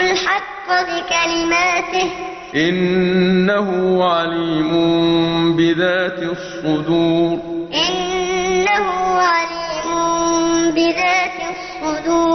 الحق بكلماته. إنه عليم بذات الصدور. إنه عليم بذات الصدور.